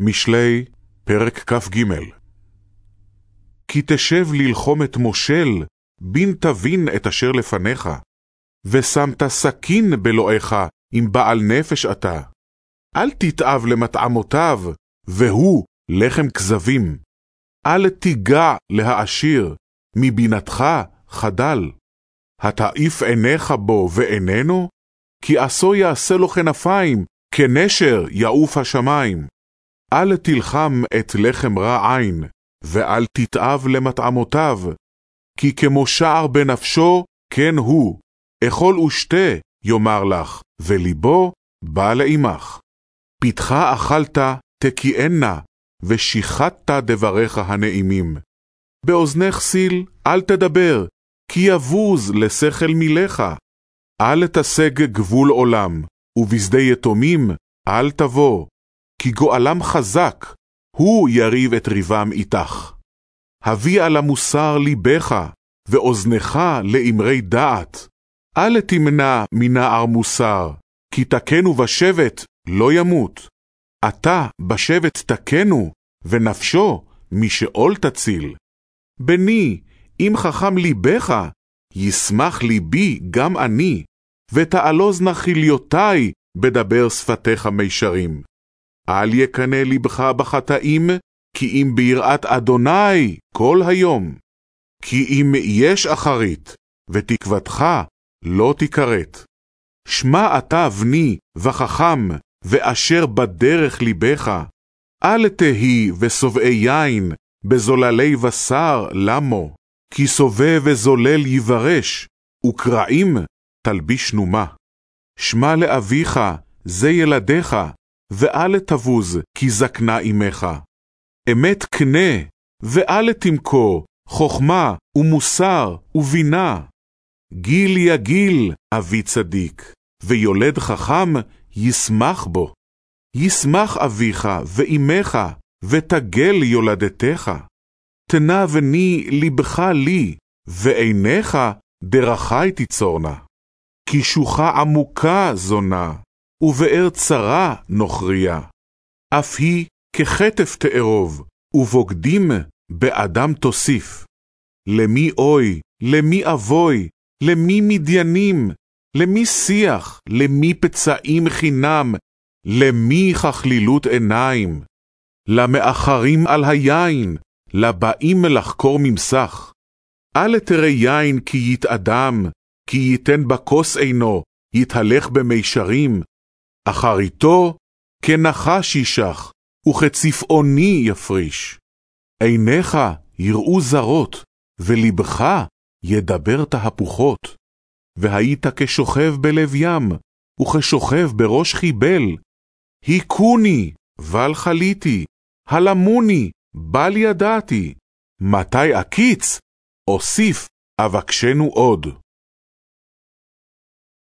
משלי, פרק כ"ג כי תשב ללחום את מושל, בין תבין את אשר לפניך, ושמת סכין בלועיך, אם בעל נפש אתה. אל תתאב למטעמותיו, והוא לחם כזבים. אל תיגע להעשיר, מבינתך חדל. התעיף עיניך בו ואיננו? כי עשו יעשה לו כנפיים, כנשר יעוף השמיים. אל תלחם את לחם רע עין, ואל תתאב למטעמותיו, כי כמו שער בנפשו, כן הוא, אכול ושתה, יאמר לך, וליבו בא לעמך. פתך אכלת, תקיענה, ושיחדת דבריך הנעימים. באוזנך סיל, אל תדבר, כי יבוז לשכל מילך. אל תשג גבול עולם, ובשדה יתומים אל תבוא, כי גואלם חזק, הוא יריב את ריבם איתך. על המוסר ליבך, ואוזנך לאמרי דעת. אל תמנע מנער מוסר, כי תקנו בשבט לא ימות. אתה בשבט תקנו, ונפשו משאול תציל. בני, אם חכם ליבך, ישמח ליבי גם אני, ותעלוז נא חיליותי בדבר שפתיך מישרים. אל יקנא לבך בחטאים, כי אם ביראת אדוני כל היום. כי אם יש אחרית, ותקוותך לא תכרת. שמע אתה בני וחכם, ואשר בדרך ליבך. אל תהי ושובעי יין, בזוללי בשר למו. כי סובב וזולל יברש, וקרעים תלביש נומה. שמע לאביך, זה ילדיך, ואל תבוז, כי זקנה אמך. אמת קנה, ואל תמכור, חכמה ומוסר ובינה. גיל יגיל, אבי צדיק, ויולד חכם ישמח בו. ישמח אביך ואימך, ותגל יולדתך. תנה בני לבך לי, ועיניך דרכי תיצורנה. כי שוחה עמוקה זונה, ובאר צרה נוכריה. אף היא ככתף תארוב, ובוגדים באדם תוסיף. למי אוי, למי אבוי, למי מדיינים, למי שיח, למי פצעים חינם, למי ככלילות עיניים. למאחרים על היין, לבאים לחקור ממסך. אל תראה יין כי יתאדם, כי ייתן בכוס עינו, יתהלך במישרים. אחריתו כנחש ישח, וכצפעוני יפריש. עיניך יראו זרות, ולבך ידבר תהפוכות. והיית כשוכב בלב ים, וכשוכב בראש חיבל. היכוני, בל חליתי, הלמוני, בל ידעתי. מתי אקיץ? אוסיף, אבקשנו עוד.